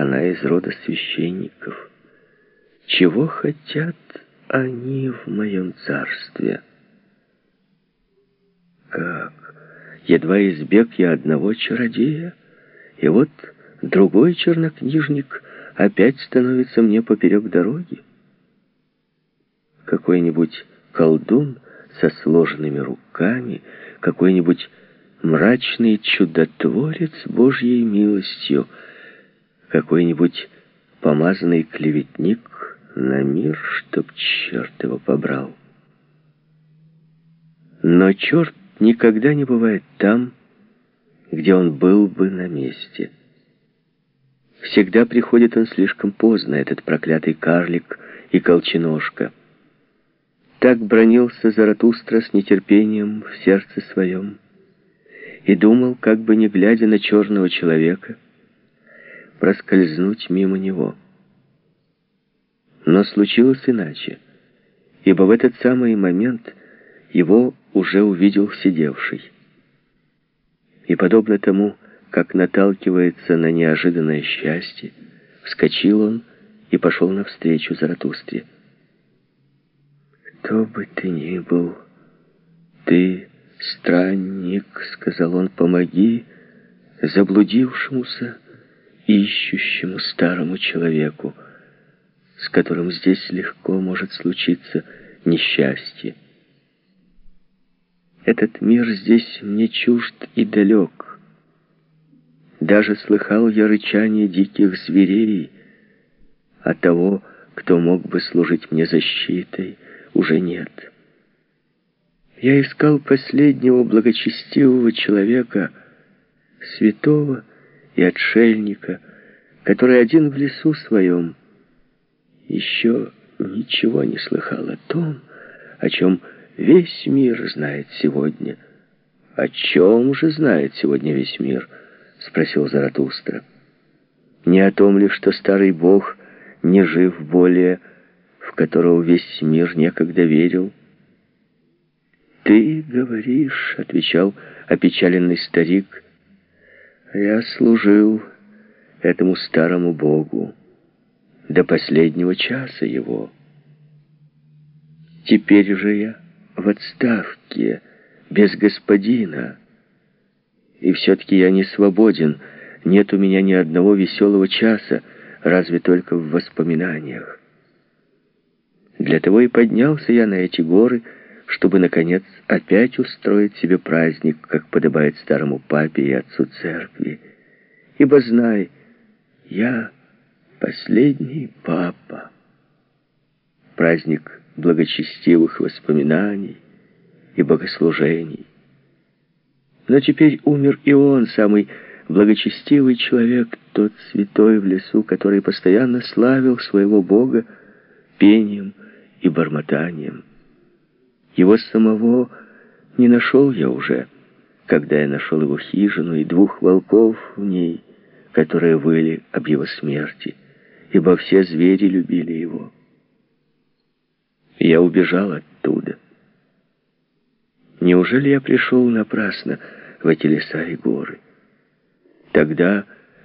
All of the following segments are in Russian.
она из рода священников. Чего хотят они в моем царстве? Как? Едва избег я одного чародея, и вот другой чернокнижник опять становится мне поперек дороги. Какой-нибудь колдун со сложенными руками, какой-нибудь мрачный чудотворец Божьей милостью, какой-нибудь помазанный клеветник на мир, чтоб черт его побрал. Но черт никогда не бывает там, где он был бы на месте. Всегда приходит он слишком поздно, этот проклятый карлик и колченожка. Так бронился Заратустра с нетерпением в сердце своем и думал, как бы не глядя на черного человека, проскользнуть мимо него. Но случилось иначе, ибо в этот самый момент его уже увидел сидевший. И подобно тому, как наталкивается на неожиданное счастье, вскочил он и пошел навстречу Заратустре. «Кто бы ты ни был, ты, странник, — сказал он, — помоги заблудившемуся, ищущему старому человеку, с которым здесь легко может случиться несчастье. Этот мир здесь мне чужд и далек. Даже слыхал я рычание диких зверей, а того, кто мог бы служить мне защитой, уже нет. Я искал последнего благочестивого человека, святого и отшельника, который один в лесу своем еще ничего не слыхал о том, о чем весь мир знает сегодня. «О чем же знает сегодня весь мир?» — спросил Заратустра. «Не о том ли, что старый бог не жив более, в которого весь мир некогда верил?» «Ты говоришь», — отвечал опечаленный старик, — «я служил этому старому богу до последнего часа его. Теперь же я в отставке, без господина, и все-таки я не свободен, нет у меня ни одного веселого часа, разве только в воспоминаниях. Для того и поднялся я на эти горы, чтобы, наконец, опять устроить себе праздник, как подобает старому папе и отцу церкви. Ибо знай, я последний папа. Праздник благочестивых воспоминаний и богослужений. Но теперь умер и он, самый благочестивый человек, тот святой в лесу, который постоянно славил своего Бога пением и бормотанием. Его самого не нашел я уже, когда я нашел его хижину и двух волков в ней, которые выли об его смерти, ибо все звери любили его. Я убежал оттуда. Неужели я пришел напрасно в эти леса и горы? Тогда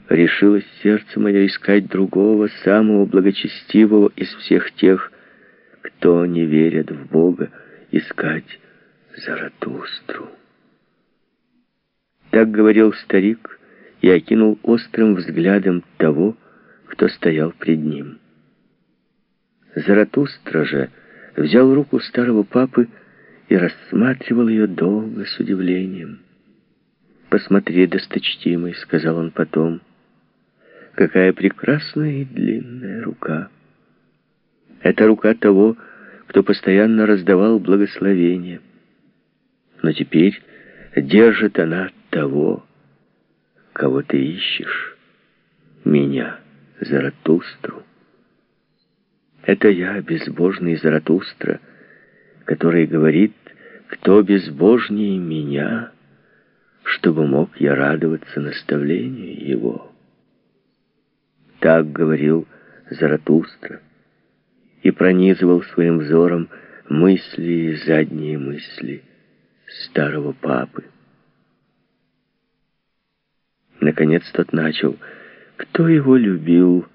решилось сердце мое искать другого, самого благочестивого из всех тех, кто не верит в Бога, искать Заратустру. Так говорил старик и окинул острым взглядом того, кто стоял пред ним. Заратустра же взял руку старого папы и рассматривал ее долго с удивлением. «Посмотри, досточтимый», — сказал он потом, — «какая прекрасная и длинная рука». Это рука того, кто постоянно раздавал благословения. Но теперь держит она того, кого ты ищешь, меня, Заратустру. Это я, безбожный Заратустра, который говорит, кто безбожнее меня, чтобы мог я радоваться наставлению его. Так говорил Заратустра и пронизывал своим взором мысли и задние мысли старого папы. Наконец тот начал Кто его любил?